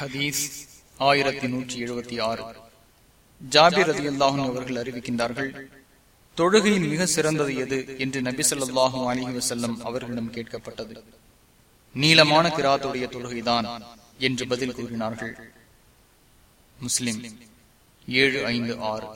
ஹதீஸ் ஆயிரத்தி நூற்றி எழுபத்தி ஆறு. ஜாபிர் அலி அல்லாஹும் அவர்கள் அறிவிக்கின்றார்கள் தொழுகையின் மிக சிறந்தது எது? என்று நபி சொல்லாஹு அலிஹி வசல்லம் அவர்களிடம் கேட்கப்பட்டது. நீளமான கிராத்துடைய தொழுகைதான் என்று பதில் கூறினார்கள். முஸ்லிம் ஏழு ஐந்து ஆறு.